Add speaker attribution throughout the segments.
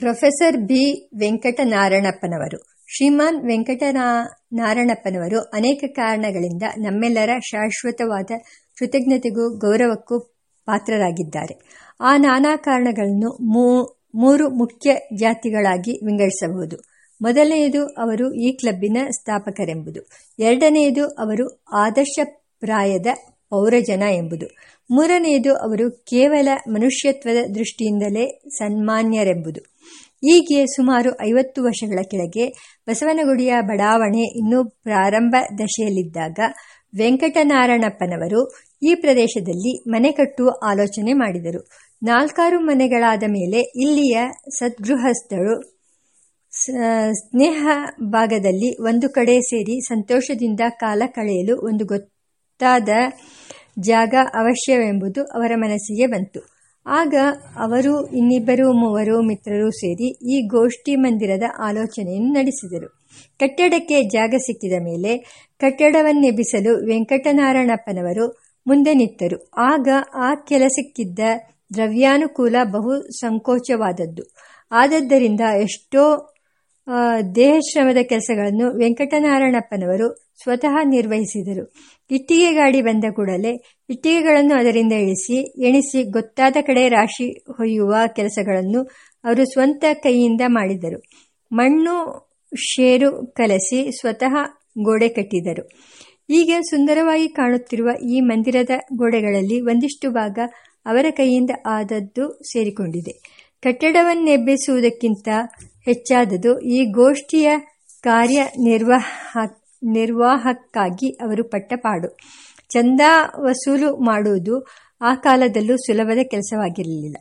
Speaker 1: Professor B. ವೆಂಕಟನಾರಣಪ್ಪನವರು. ಶ್ರೀಮಾನ್ ವೆಂಕಟನಾರಣಪ್ಪನವರು ಅನೇಕ ಕಾರಣಗಳಿಂದ ನಮ್ಮೆಲ್ಲರ ಶಾಶ್ವತವಾದ ಕೃತಜ್ಞತೆಗೂ ಗೌರವಕ್ಕೂ ಪಾತ್ರರಾಗಿದ್ದಾರೆ. ಆ ನಾನಾ ಕಾರಣಗಳನ್ನು ಮೂರು ಮುಖ್ಯ ಜಾತಿಗಳಾಗಿ ವಿಂಗಡಿಸಬಹುದು. ಮೊದಲನೆಯದು ಅವರು ಈ ಕ್ಲಬ್ಬಿನ ಸ್ಥಾಪಕರೆಂಬುದು. ಎರಡನೆಯದು ಅವರು ಆದರ್ಶಪ್ರಾಯದ ಪೌರಜನ ಎಂಬುದು. ಮೂರನೆಯದು ಅವರು ಕೇವಲ ಮನುಷ್ಯತ್ವದ ದೃಷ್ಟಿಯಿಂದಲೇ ಸನ್ಮಾನ್ಯರೆಂಬುದು. ಹೀಗೆ ಸುಮಾರು ಐವತ್ತು ವರ್ಷಗಳ ಕೆಳಗೆ ಬಸವನಗುಡಿಯ ಬಡಾವಣೆ ಇನ್ನೂ ಪ್ರಾರಂಭ ದಶೆಯಲ್ಲಿದ್ದಾಗ ವೆಂಕಟನಾರಾಯಣಪ್ಪನವರು ಈ ಪ್ರದೇಶದಲ್ಲಿ ಮನೆ ಕಟ್ಟುವ ಆಲೋಚನೆ ಮಾಡಿದರು. ನಾಲ್ಕಾರು ಮನೆಗಳಾದ ಮೇಲೆ ಇಲ್ಲಿಯ ಸದ್ಗೃಹಸ್ಥರು ಸ್ನೇಹ ಭಾಗದಲ್ಲಿ ಒಂದು ಕಡೆ ಸೇರಿ ಸಂತೋಷದಿಂದ ಕಾಲ ಕಳೆಯಲು ಒಂದು ಗೊತ್ತಾದ ಜಾಗ ಅವಶ್ಯವೆಂಬುದು ಅವರ ಮನಸ್ಸಿಗೆ ಬಂತು. ಆಗ ಅವರು ಇನ್ನಿಬ್ಬರು ಮೂವರು ಮಿತ್ರರು ಸೇರಿ ಈ ಗೋಷ್ಠಿ ಮಂದಿರದ ಆಲೋಚನೆಯನ್ನು ನಡೆಸಿದರು. ಕಟ್ಟಡಕ್ಕೆ ಜಾಗ ಸಿಕ್ಕಿದ ಮೇಲೆ ಕಟ್ಟಡವನ್ನೆಬ್ಬಿಸಲು ವೆಂಕಟನಾರಾಯಣಪ್ಪನವರು ಮುಂದೆ ನಿಂತರು. ಆಗ ಆ ಕೆಲಸಕ್ಕಿದ್ದ ದ್ರವ್ಯಾನುಕೂಲ ಬಹು ಸಂಕೋಚವಾದದ್ದು. ಆದದ್ದರಿಂದ ಎಷ್ಟೋ ದೇಹಶ್ರಮದ ಕೆಲಸಗಳನ್ನು ವೆಂಕಟನಾರಾಯಣಪ್ಪನವರು ಸ್ವತಃ ನಿರ್ವಹಿಸಿದರು. ಇಟ್ಟಿಗೆ ಗಾಡಿ ಬಂದ ಕೂಡಲೇ ಇಟ್ಟಿಗೆಗಳನ್ನು ಅದರಿಂದ ಇಳಿಸಿ, ಎಣಿಸಿ ಗೊತ್ತಾದ ಕಡೆ ರಾಶಿ ಹೊಯ್ಯುವ ಕೆಲಸಗಳನ್ನು ಅವರು ಸ್ವಂತ ಕೈಯಿಂದ ಮಾಡಿದರು. ಮಣ್ಣು, ಶೇರು ಕಲಸಿ ಸ್ವತಃ ಗೋಡೆ ಕಟ್ಟಿದರು. ಈಗ ಸುಂದರವಾಗಿ ಕಾಣುತ್ತಿರುವ ಈ ಮಂದಿರದ ಗೋಡೆಗಳಲ್ಲಿ ಒಂದಿಷ್ಟು ಭಾಗ ಅವರ ಕೈಯಿಂದ ಆದದ್ದು ಸೇರಿಕೊಂಡಿದೆ. ಕಟ್ಟಡವನ್ನೆಬ್ಬಿಸುವುದಕ್ಕಿಂತ ಹೆಚ್ಚಾದದು ಈ ಗೋಷ್ಠಿಯ ಕಾರ್ಯ ನಿರ್ವಾಹ ನಿರ್ವಾಹಕ್ಕಾಗಿ ಅವರು ಪಟ್ಟಪಾಡು ಚಂದ ವಸೂಲು ಮಾಡುವುದು ಆ ಕಾಲದಲ್ಲೂ ಸುಲಭದ ಕೆಲಸವಾಗಿರಲಿಲ್ಲ.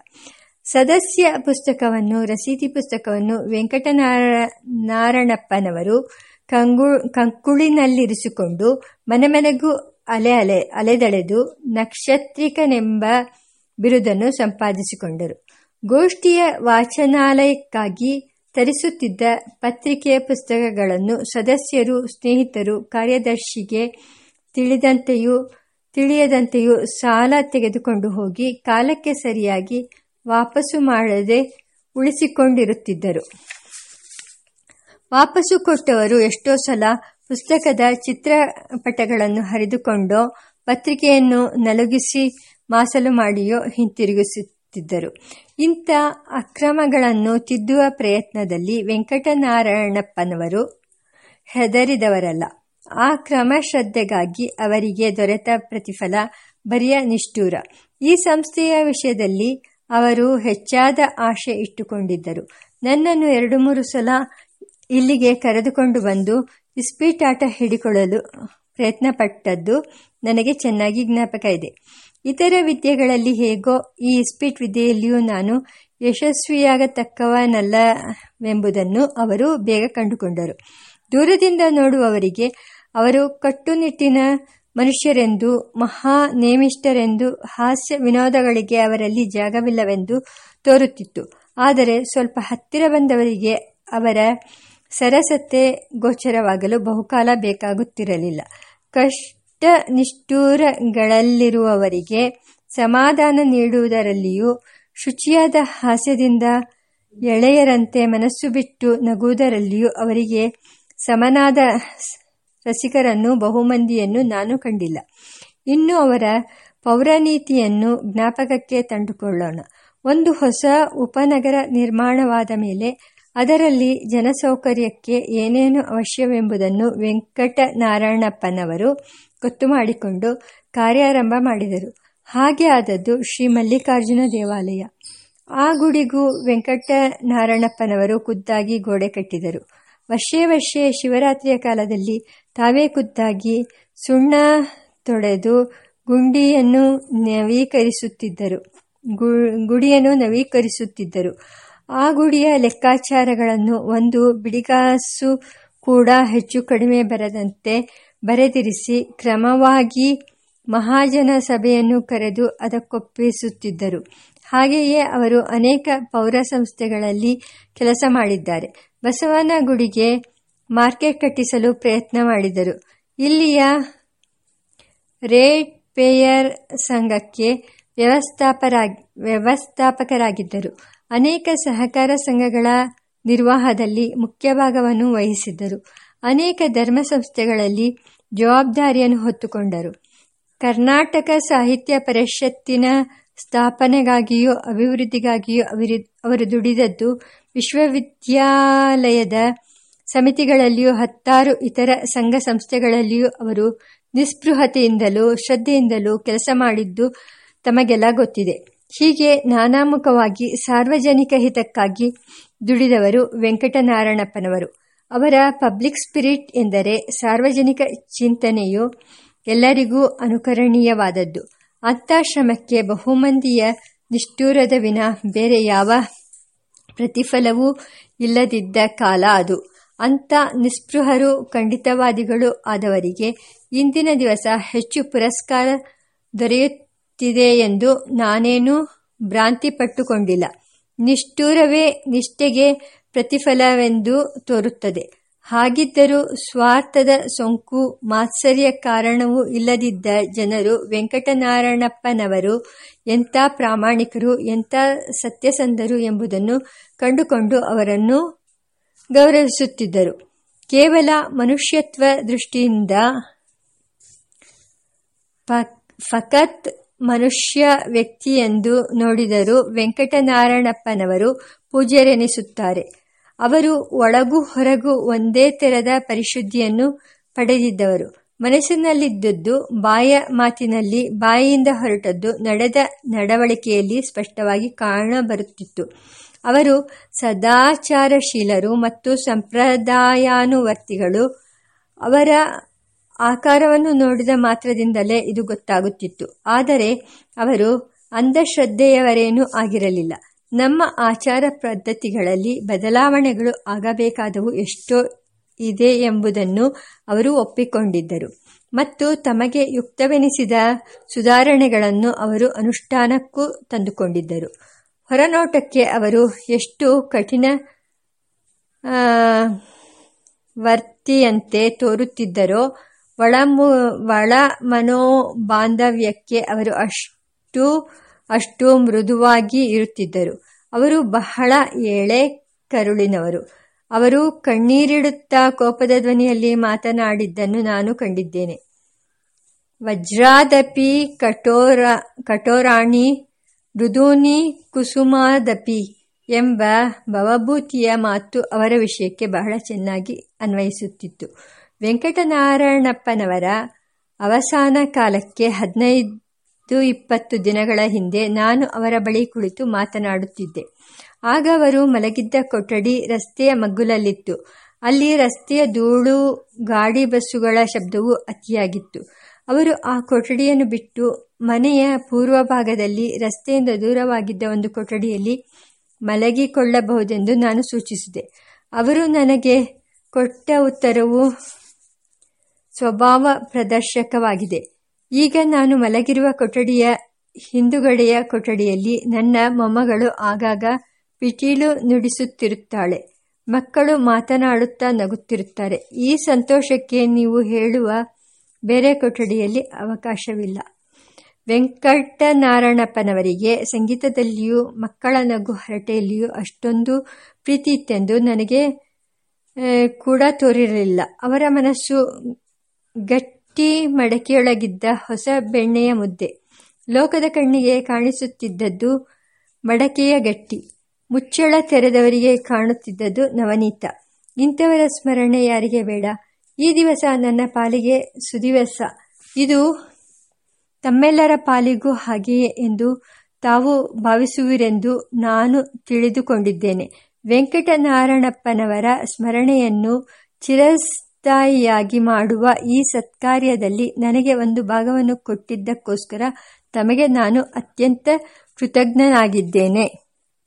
Speaker 1: ಸದಸ್ಯ ಪುಸ್ತಕವನ್ನು, ರಸೀದಿ ಪುಸ್ತಕವನ್ನು ವೆಂಕಟನಾರಾಯಣಪ್ಪನವರು ಕಂಗು, ಕಂಕುಳಿನಲ್ಲಿರಿಸಿಕೊಂಡು ಮನೆ ಮನೆಗೂ ಅಲೆ ಅಲೆ, ಅಲೆದಳೆದು ನಕ್ಷತ್ರಿಕನೆಂಬ ಬಿರುದನ್ನು ಸಂಪಾದಿಸಿಕೊಂಡರು. ಗೋಷ್ಠಿಯ ವಾಚನಾಲಯಕ್ಕಾಗಿ ತರಿಸುತ್ತಿದ್ದ ಪತ್ರಿಕೆಯ ಪುಸ್ತಕಗಳನ್ನು ಸದಸ್ಯರು, ಸ್ನೇಹಿತರು, ಕಾರ್ಯದರ್ಶಿಗೆ ತಿಳಿದಂತೆಯೂ, ತಿಳಿಯದಂತೆಯೂ ಸಾಲ ತೆಗೆದುಕೊಂಡು ಹೋಗಿ ಕಾಲಕ್ಕೆ ಸರಿಯಾಗಿ ವಾಪಸ್ಸು ಮಾಡದೆ ಉಳಿಸಿಕೊಂಡಿರುತ್ತಿದ್ದರು. ವಾಪಸ್ಸು ಕೊಟ್ಟವರು ಎಷ್ಟೋ ಸಲ ಪುಸ್ತಕದ ಚಿತ್ರಪಟಗಳನ್ನು ಹರಿದುಕೊಂಡೋ, ಪತ್ರಿಕೆಯನ್ನು ನಲುಗಿಸಿ, ಮಾಸಲು ಮಾಡಿಯೋ ಹಿಂತಿರುಗಿಸುತ್ತಿದ್ದರು ಇಂಥ ಅಕ್ರಮಗಳನ್ನು ತಿದ್ದುವ ಪ್ರಯತ್ನದಲ್ಲಿ ವೆಂಕಟನಾರಾಯಣಪ್ಪನವರು ಹೆದರಿದವರಲ್ಲ. ಆ ಕ್ರಮಶ್ರದ್ಧೆಗಾಗಿ ಅವರಿಗೆ ದೊರೆತ ಪ್ರತಿಫಲ ಬರಿಯ ನಿಷ್ಠೂರ. ಈ ಸಂಸ್ಥೆಯ ವಿಷಯದಲ್ಲಿ ಅವರು ಹೆಚ್ಚಾದ ಆಶೆ ಇಟ್ಟುಕೊಂಡಿದ್ದರು. ನನ್ನನ್ನು ಎರಡು ಮೂರು ಸಲ ಇಲ್ಲಿಗೆ ಕರೆದುಕೊಂಡು ಬಂದು ಇಸ್ಪೀಟಾಟ ಹಿಡಿಕೊಳ್ಳಲು ಪ್ರಯತ್ನಪಟ್ಟದ್ದು ನನಗೆ ಚೆನ್ನಾಗಿ ಜ್ಞಾಪಕ ಇದೆ. ಇತರ ವಿದ್ಯೆಗಳಲ್ಲಿ ಹೇಗೋ ಈ ಇಸ್ಪಿಟ್ ವಿದ್ಯೆಯಲ್ಲಿಯೂ ನಾನು ಯಶಸ್ವಿಯಾಗತಕ್ಕವನಲ್ಲವೆಂಬುದನ್ನು ಅವರು ಬೇಗ ಕಂಡುಕೊಂಡರು. ದೂರದಿಂದ ನೋಡುವವರಿಗೆ ಅವರು ಕಟ್ಟುನಿಟ್ಟಿನ ಮನುಷ್ಯರೆಂದು, ಮಹಾ ನೇಮಿಷ್ಠರೆಂದು ಹಾಸ್ಯ ವಿನೋದಗಳಿಗೆ ಅವರಲ್ಲಿ ಜಾಗವಿಲ್ಲವೆಂದು ತೋರುತ್ತಿತ್ತು. ಆದರೆ ಸ್ವಲ್ಪ ಹತ್ತಿರ ಬಂದವರಿಗೆ ಅವರ ಸರಸತೆ ಗೋಚರವಾಗಲು ಬಹುಕಾಲ ಬೇಕಾಗುತ್ತಿರಲಿಲ್ಲ. ಕಷ್ಟ ನಿಷ್ಠೂರಗಳಲ್ಲಿರುವವರಿಗೆ ಸಮಾಧಾನ ನೀಡುವುದರಲ್ಲಿಯೂ ಶುಚಿಯಾದ ಹಾಸ್ಯದಿಂದ ಎಳೆಯರಂತೆ ಮನಸ್ಸು ಬಿಟ್ಟು ನಗುವುದರಲ್ಲಿಯೂ ಅವರಿಗೆ ಸಮನಾದ ರಸಿಕರನ್ನು, ಬಹುಮಂದಿಯನ್ನು ನಾನು ಕಂಡಿಲ್ಲ. ಇನ್ನು ಅವರ ಪೌರನೀತಿಯನ್ನು ಜ್ಞಾಪಕಕ್ಕೆ ತಂದುಕೊಳ್ಳೋಣ. ಒಂದು ಹೊಸ ಉಪನಗರ ನಿರ್ಮಾಣವಾದ ಮೇಲೆ ಅದರಲ್ಲಿ ಜನಸೌಕರ್ಯಕ್ಕೆ ಏನೇನು ಅವಶ್ಯವೆಂಬುದನ್ನು ವೆಂಕಟನಾರಾಯಣಪ್ಪನವರು ಗೊತ್ತು ಮಾಡಿಕೊಂಡು ಕಾರ್ಯಾರಂಭ ಮಾಡಿದರು. ಹಾಗೆ ಆದದ್ದು ಶ್ರೀ ಮಲ್ಲಿಕಾರ್ಜುನ ದೇವಾಲಯ. ಆ ಗುಡಿಗೂ ವೆಂಕಟನಾರಾಯಣಪ್ಪನವರು ಖುದ್ದಾಗಿ ಗೋಡೆ ಕಟ್ಟಿದರು. ವರ್ಷೇ ವರ್ಷೇ ಶಿವರಾತ್ರಿಯ ಕಾಲದಲ್ಲಿ ತಾವೇ ಖುದ್ದಾಗಿ ಸುಣ್ಣ ತೊಡೆದು ಗುಂಡಿಯನ್ನು ನವೀಕರಿಸುತ್ತಿದ್ದರು. ಗುಡಿಯನ್ನು ನವೀಕರಿಸುತ್ತಿದ್ದರು. ಆ ಗುಡಿಯ ಲೆಕ್ಕಾಚಾರಗಳನ್ನು ಒಂದು ಬಿಡಿಗಾಸು ಕೂಡ ಹೆಚ್ಚು ಕಡಿಮೆ ಬರದಂತೆ ಬರೆದಿರಿಸಿ ಕ್ರಮವಾಗಿ ಮಹಾಜನ ಸಭೆಯನ್ನು ಕರೆದು ಅದಕ್ಕೊಪ್ಪಿಸುತ್ತಿದ್ದರು. ಹಾಗೆಯೇ ಅವರು ಅನೇಕ ಪೌರ ಸಂಸ್ಥೆಗಳಲ್ಲಿ ಕೆಲಸ ಮಾಡಿದ್ದಾರೆ. ಬಸವನ ಗುಡಿಗೆ ಮಾರ್ಕೆಟ್ ಕಟ್ಟಿಸಲು ಪ್ರಯತ್ನ ಮಾಡಿದರು. ಇಲ್ಲಿಯ ರೇಟ್ ಪೇಯರ್ ಸಂಘಕ್ಕೆ ವ್ಯವಸ್ಥಾಪರಾಗಿ, ವ್ಯವಸ್ಥಾಪಕರಾಗಿದ್ದರು. ಅನೇಕ ಸಹಕಾರ ಸಂಘಗಳ ನಿರ್ವಾಹದಲ್ಲಿ ಮುಖ್ಯ ಭಾಗವನ್ನು ವಹಿಸಿದ್ದರು. ಅನೇಕ ಧರ್ಮ ಸಂಸ್ಥೆಗಳಲ್ಲಿ ಜವಾಬ್ದಾರಿಯನ್ನು ಹೊತ್ತುಕೊಂಡರು. ಕರ್ನಾಟಕ ಸಾಹಿತ್ಯ ಪರಿಷತ್ತಿನ ಸ್ಥಾಪನೆಗಾಗಿಯೂ ಅಭಿವೃದ್ಧಿಗಾಗಿಯೂ ಅವರು ದುಡಿದದ್ದು ವಿಶ್ವವಿದ್ಯಾಲಯದ ಸಮಿತಿಗಳಲ್ಲಿಯೂ ಹತ್ತಾರು ಇತರ ಸಂಘ ಸಂಸ್ಥೆಗಳಲ್ಲಿಯೂ ಅವರು ನಿಸ್ಪೃಹತೆಯಿಂದಲೂ ಶ್ರದ್ಧೆಯಿಂದಲೂ ಕೆಲಸ ಮಾಡಿದ್ದು ತಮಗೆಲ್ಲ ಗೊತ್ತಿದೆ. ಹೀಗೆ ನಾನಾಮುಖವಾಗಿ ಸಾರ್ವಜನಿಕ ಹಿತಕ್ಕಾಗಿ ದುಡಿದವರು ವೆಂಕಟನಾರಾಯಣಪ್ಪನವರು. ಅವರ ಪಬ್ಲಿಕ್ ಸ್ಪಿರಿಟ್ ಎಂದರೆ ಸಾರ್ವಜನಿಕ ಚಿಂತನೆಯು ಎಲ್ಲರಿಗೂ ಅನುಕರಣೀಯವಾದದ್ದು. ಅಂಥ ಶ್ರಮಕ್ಕೆ ಬಹುಮಂದಿಯ ನಿಷ್ಠೂರದ ವಿನ ಬೇರೆ ಯಾವ ಪ್ರತಿಫಲವೂ ಇಲ್ಲದಿದ್ದ ಕಾಲ ಅದು. ಅಂಥ ನಿಸ್ಪೃಹರು ಖಂಡಿತವಾದಿಗಳು ಆದವರಿಗೆ ಇಂದಿನ ದಿವಸ ಹೆಚ್ಚು ಪುರಸ್ಕಾರ ದೊರೆಯುತ್ತಿದೆ ಎಂದು ನಾನೇನೂ ಭ್ರಾಂತಿಪಟ್ಟುಕೊಂಡಿಲ್ಲ. ನಿಷ್ಠೂರವೇ ನಿಷ್ಠೆಗೆ ಪ್ರತಿಫಲವೆಂದು ತೋರುತ್ತದೆ. ಹಾಗಿದ್ದರೂ ಸ್ವಾರ್ಥದ ಸೋಂಕು, ಮಾತ್ಸರ್ಯ ಕಾರಣವೂ ಇಲ್ಲದಿದ್ದ ಜನರು ವೆಂಕಟನಾರಾಯಣಪ್ಪನವರು ಎಂಥ ಪ್ರಾಮಾಣಿಕರು, ಎಂಥ ಸತ್ಯಸಂಧರು ಎಂಬುದನ್ನು ಕಂಡುಕೊಂಡು ಅವರನ್ನು ಗೌರವಿಸುತ್ತಿದ್ದರು. ಕೇವಲ ಮನುಷ್ಯತ್ವ ದೃಷ್ಟಿಯಿಂದ ಫಕತ್ ಮನುಷ್ಯ ವ್ಯಕ್ತಿಯೆಂದು ನೋಡಿದರೂ ವೆಂಕಟನಾರಾಯಣಪ್ಪನವರು ಪೂಜ್ಯರೆನಿಸುತ್ತಾರೆ. ಅವರು ಒಳಗೂ ಹೊರಗೂ ಒಂದೇ ತೆರದ ಪರಿಶುದ್ಧಿಯನ್ನು ಪಡೆದಿದ್ದವರು. ಮನಸ್ಸಿನಲ್ಲಿದ್ದದ್ದು ಬಾಯ ಮಾತಿನಲ್ಲಿ ಬಾಯಿಯಿಂದ ಹೊರಟದ್ದು ನಡೆದ ನಡವಳಿಕೆಯಲ್ಲಿ ಸ್ಪಷ್ಟವಾಗಿ ಕಾಣಬರುತ್ತಿತ್ತು. ಅವರು ಸದಾಚಾರಶೀಲರು ಮತ್ತು ಸಂಪ್ರದಾಯಾನುವರ್ತಿಗಳು. ಅವರ ಆಕಾರವನ್ನು ನೋಡಿದ ಮಾತ್ರದಿಂದಲೇ ಇದು ಗೊತ್ತಾಗುತ್ತಿತ್ತು. ಆದರೆ ಅವರು ಅಂಧಶ್ರದ್ಧೆಯವರೇನೂ ಆಗಿರಲಿಲ್ಲ. ನಮ್ಮ ಆಚಾರ ಪದ್ಧತಿಗಳಲ್ಲಿ ಬದಲಾವಣೆಗಳು ಆಗಬೇಕಾದವು ಎಷ್ಟೋ ಇದೆ ಎಂಬುದನ್ನು ಅವರು ಒಪ್ಪಿಕೊಂಡಿದ್ದರು. ಮತ್ತು ತಮಗೆ ಯುಕ್ತವೆನಿಸಿದ ಸುಧಾರಣೆಗಳನ್ನು ಅವರು ಅನುಷ್ಠಾನಕ್ಕೂ ತಂದುಕೊಂಡಿದ್ದರು. ಹೊರನೋಟಕ್ಕೆ ಅವರು ಎಷ್ಟು ಕಠಿಣ ವರ್ತಿಯಂತೆ ತೋರುತ್ತಿದ್ದರೋ ಒಳ ಒಳ ಮನೋಬಾಂಧವ್ಯಕ್ಕೆ ಅವರು ಅಷ್ಟು ಅಷ್ಟು ಮೃದುವಾಗಿ ಇರುತ್ತಿದ್ದರು. ಅವರು ಬಹಳ ಎಳೆ ಕರುಳಿನವರು. ಅವರು ಕಣ್ಣೀರಿಡುತ್ತಾ ಕೋಪದ ಧ್ವನಿಯಲ್ಲಿ ಮಾತನಾಡಿದ್ದನ್ನು ನಾನು ಕಂಡಿದ್ದೇನೆ. ವಜ್ರಾದಪಿ ಕಠೋರ, ಕಠೋರಾಣಿ ಮೃದೂನಿ ಕುಸುಮಾದಪಿ ಎಂಬ ಭವಭೂತಿಯ ಮಾತು ಅವರ ವಿಷಯಕ್ಕೆ ಬಹಳ ಚೆನ್ನಾಗಿ ಅನ್ವಯಿಸುತ್ತಿತ್ತು. ವೆಂಕಟನಾರಾಯಣಪ್ಪನವರ ಅವಸಾನ ಕಾಲಕ್ಕೆ ಹದಿನೈದು ಇಪ್ಪತ್ತು ದಿನಗಳ ಹಿಂದೆ ನಾನು ಅವರ ಬಳಿ ಕುಳಿತು ಮಾತನಾಡುತ್ತಿದ್ದೆ. ಆಗ ಅವರು ಮಲಗಿದ್ದ ಕೊಠಡಿ ರಸ್ತೆಯ ಮಗ್ಗುಲಲ್ಲಿತ್ತು. ಅಲ್ಲಿ ರಸ್ತೆಯ ಧೂಳು, ಗಾಡಿ ಬಸ್ಸುಗಳ ಶಬ್ದವು ಅತಿಯಾಗಿತ್ತು. ಅವರು ಆ ಕೊಠಡಿಯನ್ನು ಬಿಟ್ಟು ಮನೆಯ ಪೂರ್ವ ಭಾಗದಲ್ಲಿ ರಸ್ತೆಯಿಂದ ದೂರವಾಗಿದ್ದ ಒಂದು ಕೊಠಡಿಯಲ್ಲಿ ಮಲಗಿಕೊಳ್ಳಬಹುದೆಂದು ನಾನು ಸೂಚಿಸಿದೆ. ಅವರು ನನಗೆ ಕೊಟ್ಟ ಉತ್ತರವು ಸ್ವಭಾವ ಪ್ರದರ್ಶಕವಾಗಿದೆ. ಈಗ ನಾನು ಮಲಗಿರುವ ಕೊಠಡಿಯ ಹಿಂದುಗಡೆಯ ಕೊಠಡಿಯಲ್ಲಿ ನನ್ನ ಮೊಮ್ಮಗಳು ಆಗಾಗ ಪಿಟೀಲು ನುಡಿಸುತ್ತಿರುತ್ತಾಳೆ. ಮಕ್ಕಳು ಮಾತನಾಡುತ್ತಾ ನಗುತ್ತಿರುತ್ತಾರೆ. ಈ ಸಂತೋಷಕ್ಕೆ ನೀವು ಹೇಳುವ ಬೇರೆ ಕೊಠಡಿಯಲ್ಲಿ ಅವಕಾಶವಿಲ್ಲ. ವೆಂಕಟನಾರಾಯಣಪ್ಪನವರಿಗೆ ಸಂಗೀತದಲ್ಲಿಯೂ ಮಕ್ಕಳ ನಗು ಹರಟೆಯಲ್ಲಿಯೂ ಅಷ್ಟೊಂದು ಪ್ರೀತಿ ಇತ್ತೆಂದು ನನಗೆ ಕೂಡ ತೋರಿರಲಿಲ್ಲ. ಅವರ ಮನಸ್ಸು ಗಟ್ಟಿ ಮಡಕೆಯೊಳಗಿದ್ದ ಹೊಸ ಬೆಣ್ಣೆಯ ಮುದ್ದೆ. ಲೋಕದ ಕಣ್ಣಿಗೆ ಕಾಣಿಸುತ್ತಿದ್ದದ್ದು ಮಡಕೆಯ ಗಟ್ಟಿ. ಮುಚ್ಚಳ ತೆರೆದವರಿಗೆ ಕಾಣುತ್ತಿದ್ದದ್ದು ನವನೀತ. ಇಂಥವರ ಸ್ಮರಣೆ ಯಾರಿಗೆ ಬೇಡ. ಈ ದಿವಸ ನನ್ನ ಪಾಲಿಗೆ ಸುದಿವಸ. ಇದು ತಮ್ಮೆಲ್ಲರ ಪಾಲಿಗೂ ಹಾಗೆಯೇ ಎಂದು ತಾವು ಭಾವಿಸುವಿರೆಂದು ನಾನು ತಿಳಿದುಕೊಂಡಿದ್ದೇನೆ. ವೆಂಕಟನಾರಾಯಣಪ್ಪನವರ ಸ್ಮರಣೆಯನ್ನು ಚಿರಸ್ಥಾಯಿಯಾಗಿ ಮಾಡುವ ಈ ಸತ್ಕಾರ್ಯದಲ್ಲಿ ನನಗೆ ಒಂದು ಭಾಗವನ್ನು ಕೊಟ್ಟಿದ್ದಕ್ಕೋಸ್ಕರ ತಮಗೆ ನಾನು ಅತ್ಯಂತ ಕೃತಜ್ಞನಾಗಿದ್ದೇನೆ.